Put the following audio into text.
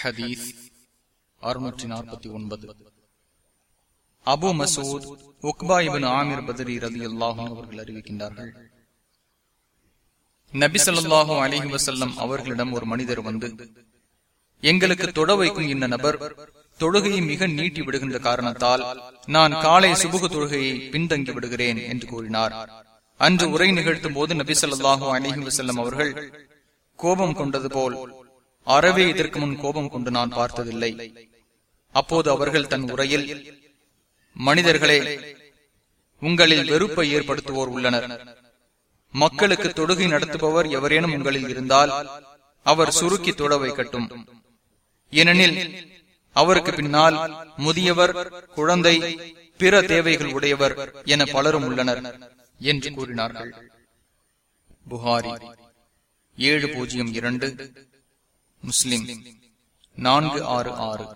ஹதீஸ் அறுநூற்றி நாற்பத்தி ஒன்பது. Abu Masud Uqba ibn Amir Badri ரதி அல்லாஹும் அவர்கள் அறிவிக்கின்றார்கள். நபி சொல்லாஹு அலிஹி வசல்லம் அவர்களிடம் ஒரு மனிதர் வந்து எங்களுக்கு தொட வைக்கும் இந்த நபர் தொழுகையை மிக நீட்டி விடுகின்ற காரணத்தால் நான் காலை சுபுக தொழுகையை பின்தங்கி விடுகிறேன் என்று கூறினார். அன்று உரை நிகழ்த்தும் போது நபி சொல்லாஹு அலிஹி வசல்லம் அவர்கள் கோபம் கொண்டது போல் அறவே இதற்கு முன் கோபம் கொண்டு நான் பார்த்ததில்லை. அப்போது அவர்கள் தன் உரையில் மனிதர்களே உங்களில் வெறுப்பை ஏற்படுத்துவோர் உள்ளனர். மக்களுக்கு தொடுகை நடத்துபவர் எவரேனும் உங்களில் இருந்தால் அவர் சுருக்கி தொட வைக்கட்டும். ஏனெனில் அவருக்கு பின்னால் முதியவர் குழந்தை பிற தேவைகள் உடையவர் என பலரும் உள்ளனர் என்று கூறினார்கள். புகாரி ஏழு பூஜ்ஜியம் இரண்டு. முஸ்லிம். நான்கு ஆறு ஆறு.